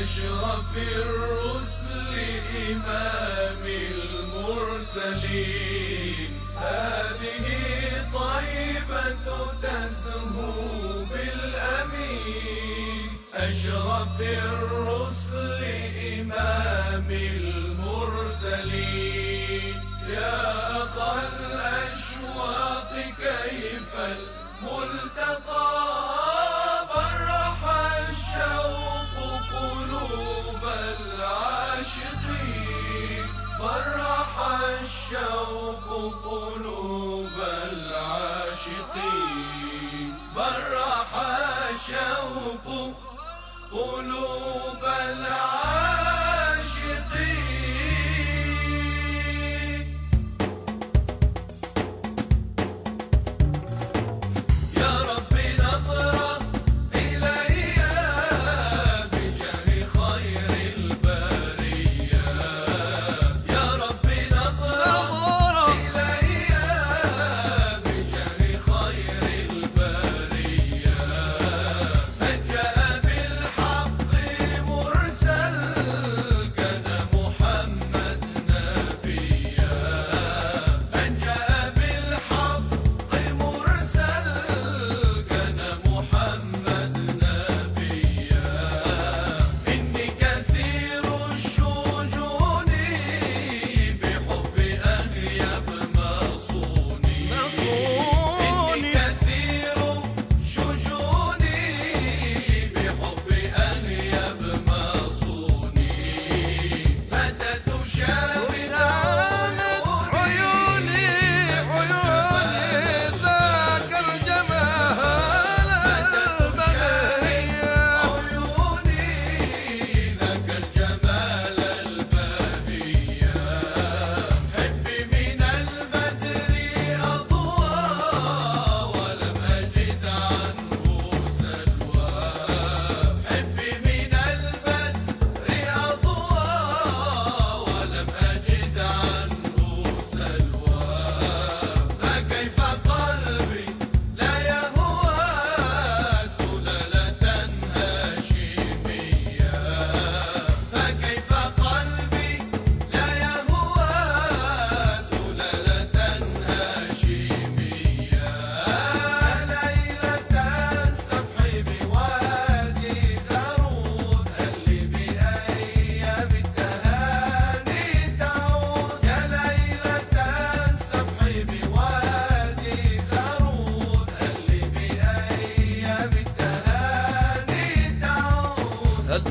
أشرف الرسل إمام المرسلين. هذه طيبة تزهو بالأمين. أشرف الرسل إمام المرسلين. يا أخ العاشقين براح الشوق قلوب العاشقين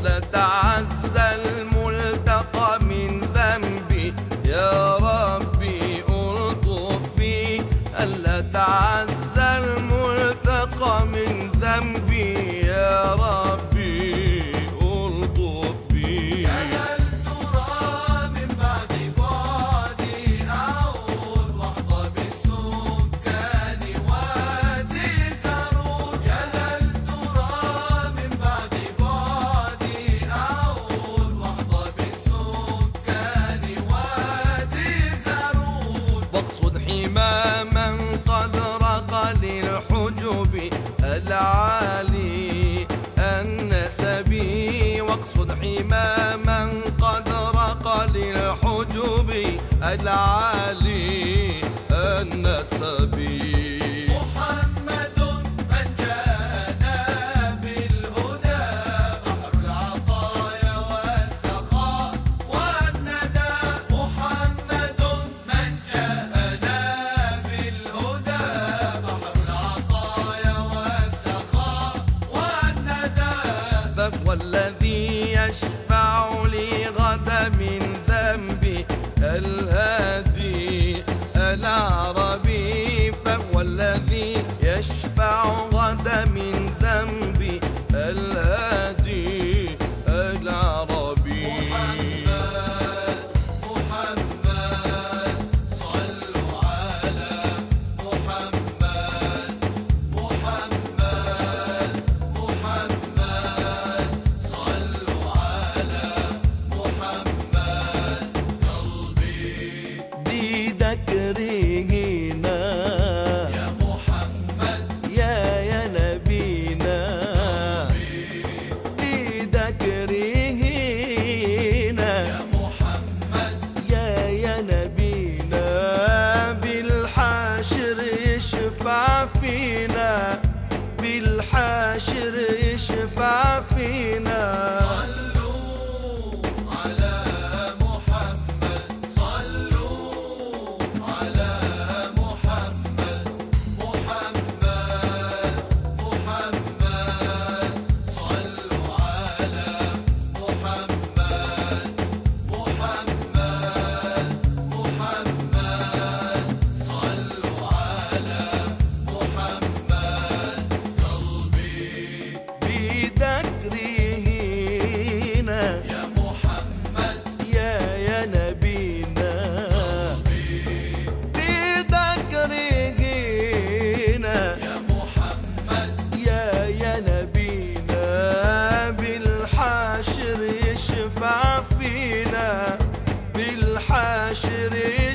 了大 العالي النسب يشفع غدا من ذنبي الهادي العربي. محمد محمد صلوا على محمد محمد محمد صلوا على محمد قلبي دي بالحاشر يشفع فينا الحاشرين.